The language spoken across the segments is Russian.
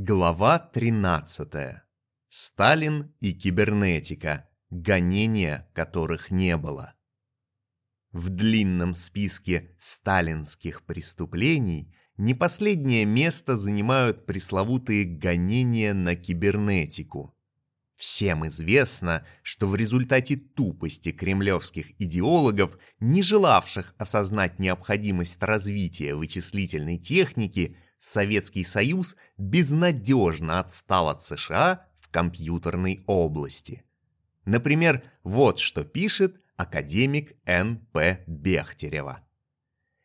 Глава 13. Сталин и кибернетика, гонения которых не было. В длинном списке сталинских преступлений не последнее место занимают пресловутые гонения на кибернетику. Всем известно, что в результате тупости кремлевских идеологов, не желавших осознать необходимость развития вычислительной техники – Советский Союз безнадежно отстал от США в компьютерной области. Например, вот что пишет академик Н.П. Бехтерева.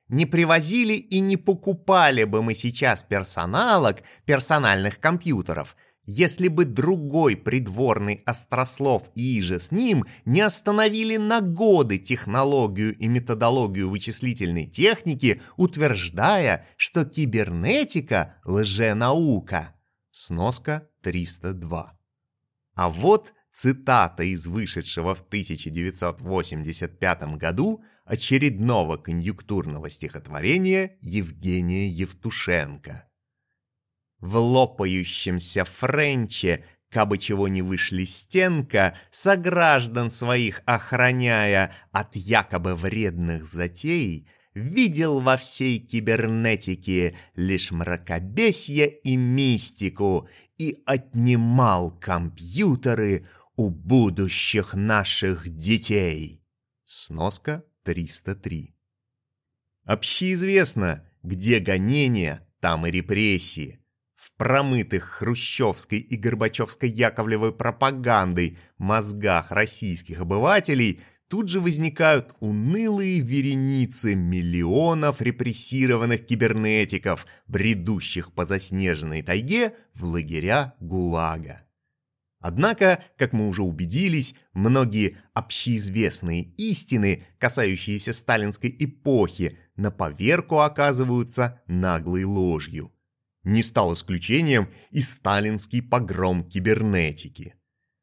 Не привозили и не покупали бы мы сейчас персоналок, персональных компьютеров – если бы другой придворный острослов и иже с ним не остановили на годы технологию и методологию вычислительной техники, утверждая, что кибернетика – лженаука. Сноска 302. А вот цитата из вышедшего в 1985 году очередного конъюнктурного стихотворения Евгения Евтушенко – в лопающемся френче, кабы чего не вышли стенка, сограждан своих охраняя от якобы вредных затей, видел во всей кибернетике лишь мракобесье и мистику и отнимал компьютеры у будущих наших детей. Сноска 303. Общеизвестно, где гонения, там и репрессии в промытых хрущевской и горбачевской яковлевой пропагандой мозгах российских обывателей тут же возникают унылые вереницы миллионов репрессированных кибернетиков, бредущих по заснеженной тайге в лагеря ГУЛАГа. Однако, как мы уже убедились, многие общеизвестные истины, касающиеся сталинской эпохи, на поверку оказываются наглой ложью. Не стал исключением и сталинский погром кибернетики.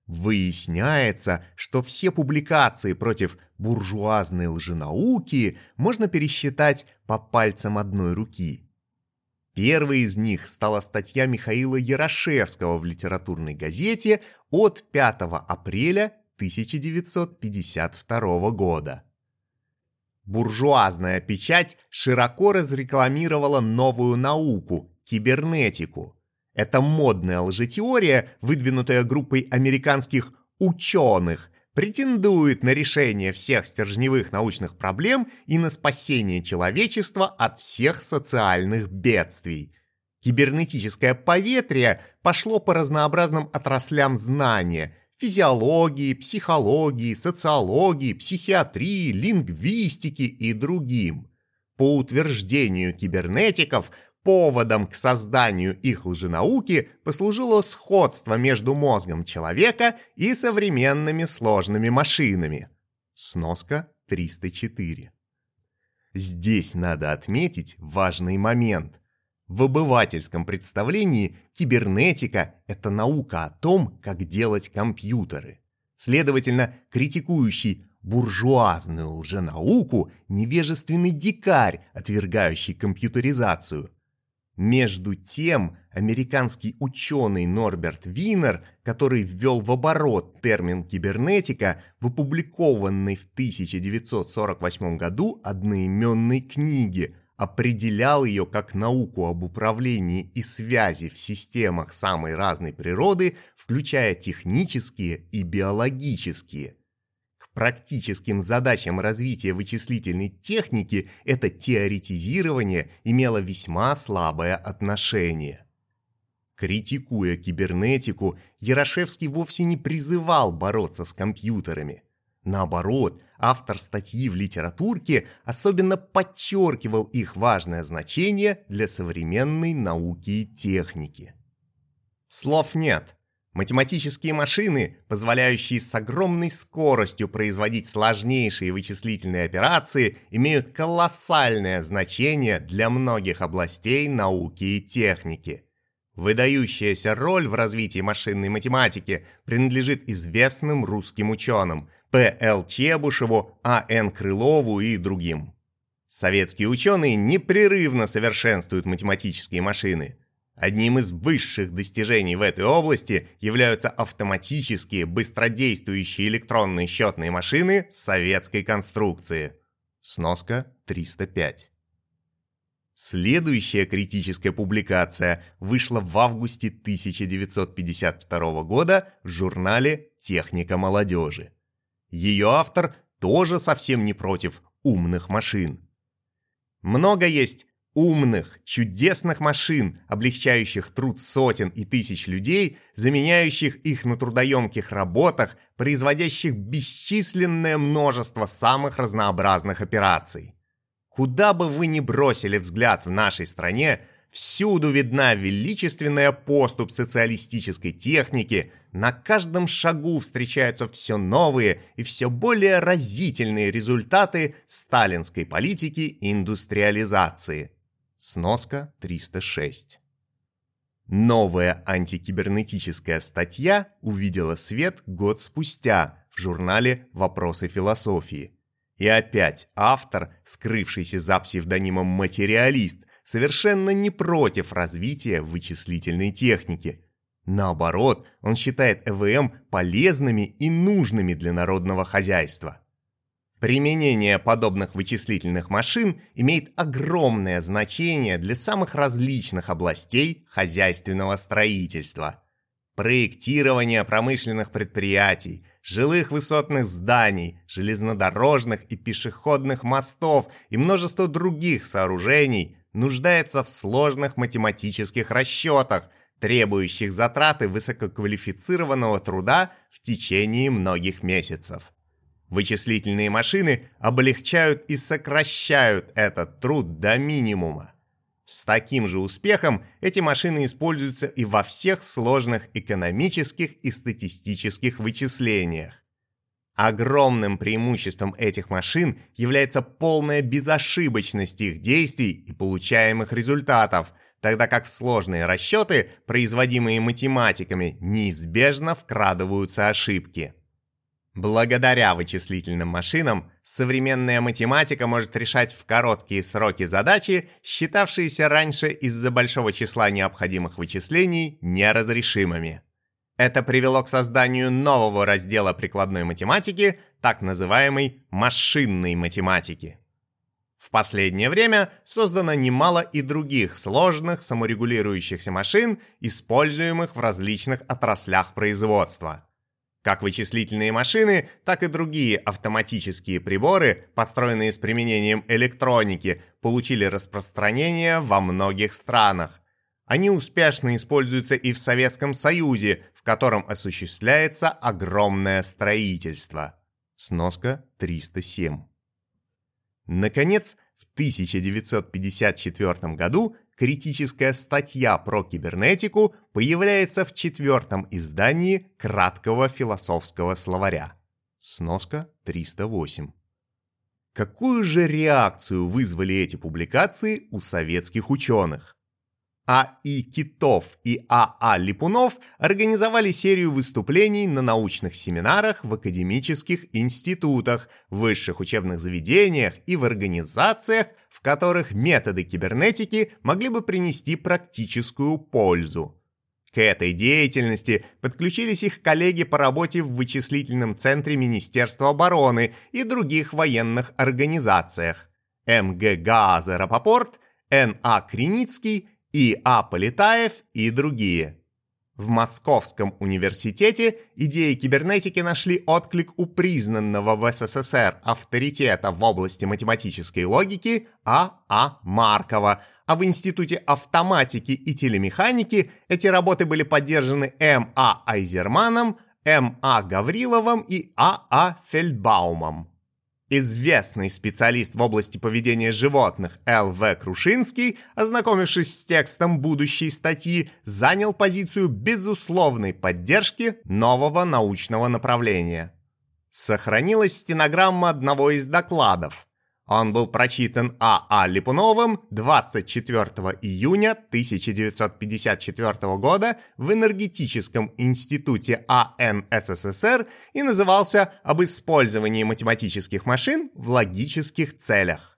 Выясняется, что все публикации против буржуазной лженауки можно пересчитать по пальцам одной руки. Первой из них стала статья Михаила Ярошевского в литературной газете от 5 апреля 1952 года. Буржуазная печать широко разрекламировала новую науку кибернетику. Это модная лжетеория, выдвинутая группой американских «ученых», претендует на решение всех стержневых научных проблем и на спасение человечества от всех социальных бедствий. Кибернетическое поветрие пошло по разнообразным отраслям знания – физиологии, психологии, социологии, психиатрии, лингвистики и другим. По утверждению кибернетиков – Поводом к созданию их лженауки послужило сходство между мозгом человека и современными сложными машинами. Сноска 304. Здесь надо отметить важный момент. В обывательском представлении кибернетика – это наука о том, как делать компьютеры. Следовательно, критикующий буржуазную лженауку – невежественный дикарь, отвергающий компьютеризацию – между тем, американский ученый Норберт Винер, который ввел в оборот термин кибернетика в опубликованной в 1948 году одноименной книге, определял ее как науку об управлении и связи в системах самой разной природы, включая технические и биологические – практическим задачам развития вычислительной техники это теоретизирование имело весьма слабое отношение. Критикуя кибернетику, Ярошевский вовсе не призывал бороться с компьютерами. Наоборот, автор статьи в литературке особенно подчеркивал их важное значение для современной науки и техники. Слов нет – Математические машины, позволяющие с огромной скоростью производить сложнейшие вычислительные операции, имеют колоссальное значение для многих областей науки и техники. Выдающаяся роль в развитии машинной математики принадлежит известным русским ученым П.Л. Чебушеву, А.Н. Крылову и другим. Советские ученые непрерывно совершенствуют математические машины – Одним из высших достижений в этой области являются автоматические быстродействующие электронные счетные машины советской конструкции. Сноска 305. Следующая критическая публикация вышла в августе 1952 года в журнале «Техника молодежи». Ее автор тоже совсем не против умных машин. Много есть умных, чудесных машин, облегчающих труд сотен и тысяч людей, заменяющих их на трудоемких работах, производящих бесчисленное множество самых разнообразных операций. Куда бы вы ни бросили взгляд в нашей стране, всюду видна величественная поступ социалистической техники, на каждом шагу встречаются все новые и все более разительные результаты сталинской политики индустриализации. Сноска 306. Новая антикибернетическая статья увидела свет год спустя в журнале «Вопросы философии». И опять автор, скрывшийся за псевдонимом «материалист», совершенно не против развития вычислительной техники. Наоборот, он считает ЭВМ полезными и нужными для народного хозяйства. Применение подобных вычислительных машин имеет огромное значение для самых различных областей хозяйственного строительства. Проектирование промышленных предприятий, жилых высотных зданий, железнодорожных и пешеходных мостов и множество других сооружений нуждается в сложных математических расчетах, требующих затраты высококвалифицированного труда в течение многих месяцев. Вычислительные машины облегчают и сокращают этот труд до минимума. С таким же успехом эти машины используются и во всех сложных экономических и статистических вычислениях. Огромным преимуществом этих машин является полная безошибочность их действий и получаемых результатов, тогда как сложные расчеты, производимые математиками, неизбежно вкрадываются ошибки. Благодаря вычислительным машинам современная математика может решать в короткие сроки задачи, считавшиеся раньше из-за большого числа необходимых вычислений неразрешимыми. Это привело к созданию нового раздела прикладной математики, так называемой машинной математики. В последнее время создано немало и других сложных саморегулирующихся машин, используемых в различных отраслях производства – как вычислительные машины, так и другие автоматические приборы, построенные с применением электроники, получили распространение во многих странах. Они успешно используются и в Советском Союзе, в котором осуществляется огромное строительство. Сноска 307. Наконец, в 1954 году критическая статья про кибернетику появляется в четвертом издании краткого философского словаря. Сноска 308. Какую же реакцию вызвали эти публикации у советских ученых? А.И. Китов и А.А. Липунов организовали серию выступлений на научных семинарах в академических институтах, высших учебных заведениях и в организациях, в которых методы кибернетики могли бы принести практическую пользу. К этой деятельности подключились их коллеги по работе в вычислительном центре Министерства обороны и других военных организациях. МГ Рапопорт, Н.А. Криницкий и А. Полетаев и другие. В Московском университете идеи кибернетики нашли отклик у признанного в СССР авторитета в области математической логики А. А. Маркова, а в Институте автоматики и телемеханики эти работы были поддержаны М. А. Айзерманом, М. А. Гавриловым и А. А. Фельдбаумом. Известный специалист в области поведения животных Л.В. Крушинский, ознакомившись с текстом будущей статьи, занял позицию безусловной поддержки нового научного направления. Сохранилась стенограмма одного из докладов – он был прочитан А.А. А Липуновым 24 июня 1954 года в Энергетическом институте АН СССР и назывался «Об использовании математических машин в логических целях».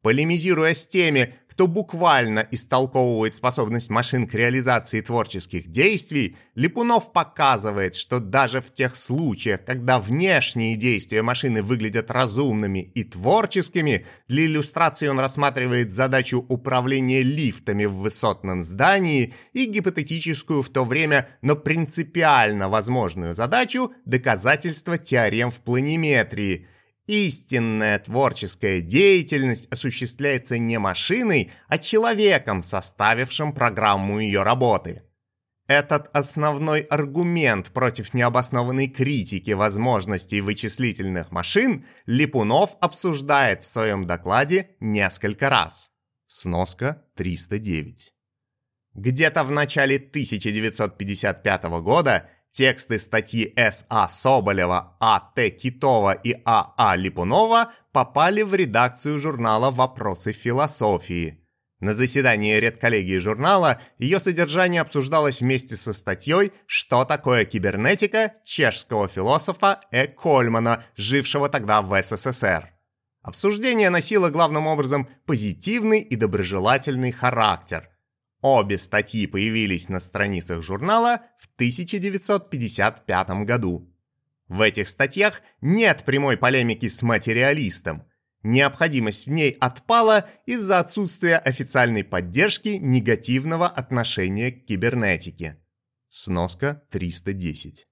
Полемизируя с теми, кто буквально истолковывает способность машин к реализации творческих действий, Липунов показывает, что даже в тех случаях, когда внешние действия машины выглядят разумными и творческими, для иллюстрации он рассматривает задачу управления лифтами в высотном здании и гипотетическую в то время, но принципиально возможную задачу доказательства теорем в планиметрии – Истинная творческая деятельность осуществляется не машиной, а человеком, составившим программу ее работы. Этот основной аргумент против необоснованной критики возможностей вычислительных машин Липунов обсуждает в своем докладе несколько раз. Сноска 309. Где-то в начале 1955 года Тексты статьи С.А. Соболева, А.Т. Китова и А.А. А Липунова попали в редакцию журнала «Вопросы философии». На заседании редколлегии журнала ее содержание обсуждалось вместе со статьей «Что такое кибернетика» чешского философа Э. Кольмана, жившего тогда в СССР. Обсуждение носило главным образом позитивный и доброжелательный характер. Обе статьи появились на страницах журнала в 1955 году. В этих статьях нет прямой полемики с материалистом. Необходимость в ней отпала из-за отсутствия официальной поддержки негативного отношения к кибернетике. Сноска 310.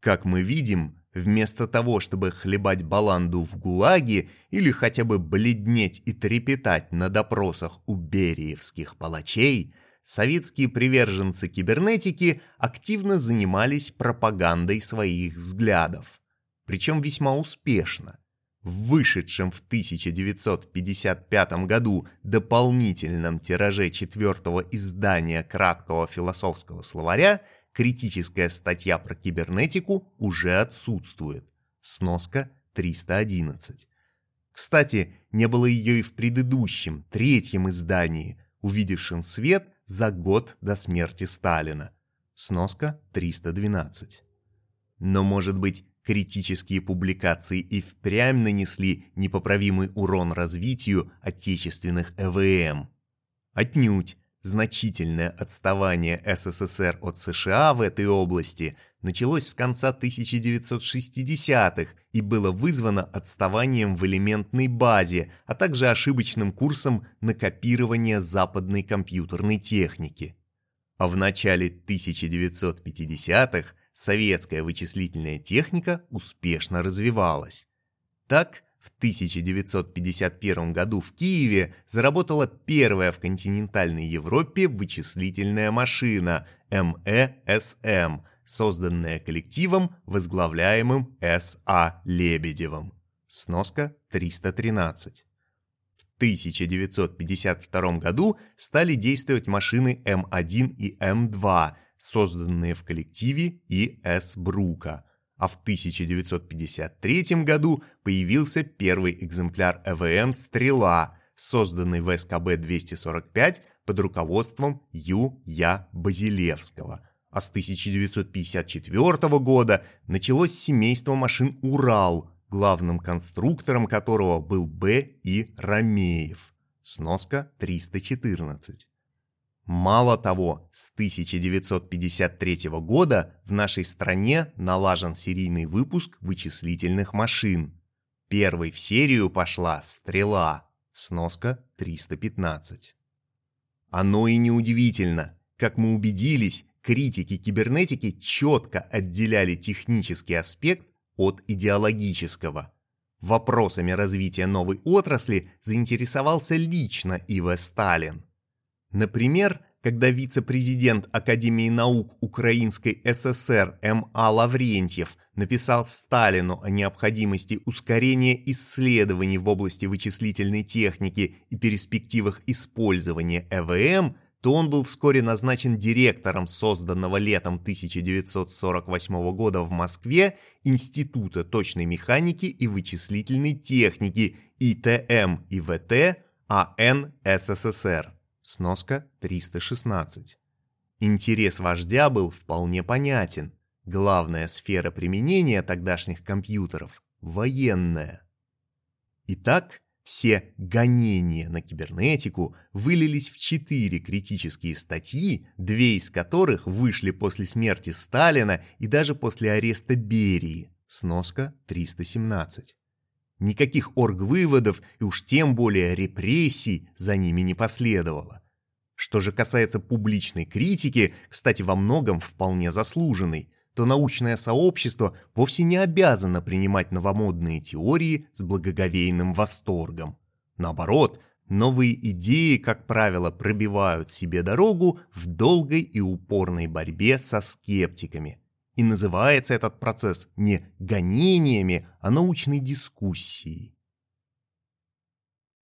Как мы видим, Вместо того, чтобы хлебать баланду в ГУЛАГе или хотя бы бледнеть и трепетать на допросах у бериевских палачей, советские приверженцы кибернетики активно занимались пропагандой своих взглядов. Причем весьма успешно. В вышедшем в 1955 году дополнительном тираже четвертого издания краткого философского словаря – критическая статья про кибернетику уже отсутствует. Сноска 311. Кстати, не было ее и в предыдущем, третьем издании, увидевшем свет за год до смерти Сталина. Сноска 312. Но, может быть, критические публикации и впрямь нанесли непоправимый урон развитию отечественных ЭВМ? Отнюдь. Значительное отставание СССР от США в этой области началось с конца 1960-х и было вызвано отставанием в элементной базе, а также ошибочным курсом на копирование западной компьютерной техники. А в начале 1950-х советская вычислительная техника успешно развивалась. Так, в 1951 году в Киеве заработала первая в континентальной Европе вычислительная машина МЭСМ, созданная коллективом, возглавляемым С.А. Лебедевым. Сноска 313. В 1952 году стали действовать машины М1 и М2, созданные в коллективе И.С. Брука – а в 1953 году появился первый экземпляр ЭВМ «Стрела», созданный в СКБ-245 под руководством Ю. Я. Базилевского. А с 1954 года началось семейство машин «Урал», главным конструктором которого был Б. И. Ромеев. Сноска 314. Мало того, с 1953 года в нашей стране налажен серийный выпуск вычислительных машин. Первой в серию пошла «Стрела», сноска 315. Оно и неудивительно. Как мы убедились, критики кибернетики четко отделяли технический аспект от идеологического. Вопросами развития новой отрасли заинтересовался лично И.В. Сталин. Например, когда вице-президент Академии наук Украинской ССР М.А. Лаврентьев написал Сталину о необходимости ускорения исследований в области вычислительной техники и перспективах использования ЭВМ, то он был вскоре назначен директором созданного летом 1948 года в Москве Института точной механики и вычислительной техники ИТМ и ВТ АН СССР. Сноска 316. Интерес вождя был вполне понятен. Главная сфера применения тогдашних компьютеров – военная. Итак, все гонения на кибернетику вылились в четыре критические статьи, две из которых вышли после смерти Сталина и даже после ареста Берии, сноска 317. Никаких оргвыводов и уж тем более репрессий за ними не последовало. Что же касается публичной критики, кстати, во многом вполне заслуженной, то научное сообщество вовсе не обязано принимать новомодные теории с благоговейным восторгом. Наоборот, новые идеи, как правило, пробивают себе дорогу в долгой и упорной борьбе со скептиками. И называется этот процесс не гонениями, а научной дискуссией.